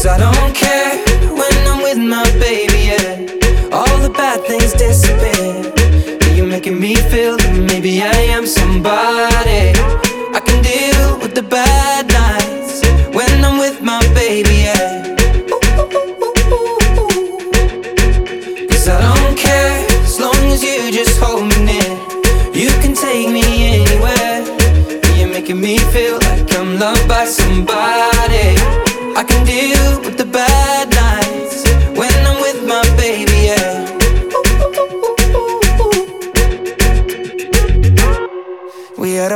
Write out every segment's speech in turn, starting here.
Cause I don't care when I'm with my baby, yeah. All the bad things disappear. You're making me feel that maybe I am somebody. I can deal with the bad nights when I'm with my baby, yeah. Cause I don't care as long as you just hold me near. You can take me anywhere. You're making me feel like I'm loved by somebody.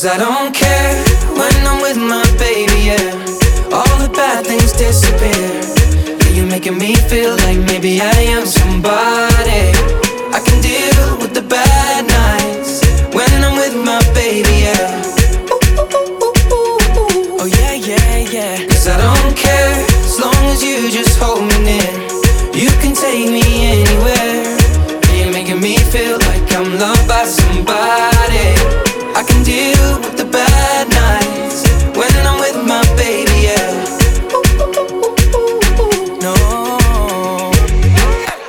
Cause I don't care when I'm with my baby, yeah. All the bad things disappear. Yeah, you're making me feel like maybe I am somebody. I can deal with the bad nights when I'm with my baby, yeah. Oh yeah, yeah, yeah. Cause I don't care as long as you just hold me near. You can take me anywhere. You're making me feel like I'm loved by somebody. The bad nights when I'm with my baby, yeah. No,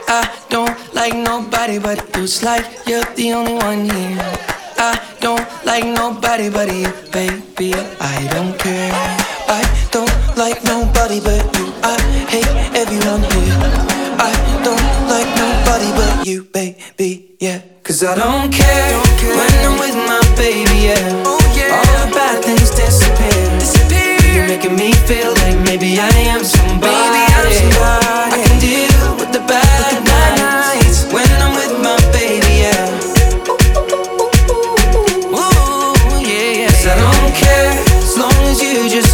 I don't like nobody but you. It's like you're the only one here. I don't like nobody but you, baby. I don't care. I don't like nobody but you. I hate everyone here. I don't like nobody but you, baby. Yeah. Cause I don't care, when I'm with my baby, yeah. Ooh, yeah. All the bad things disappear. disappear. You're making me feel like maybe I am somebody. Baby, I'm somebody. I can deal with the bad, with the nights. nights when I'm with my baby, yeah. Ooh, ooh yeah, yeah. Cause I don't care as long as you just.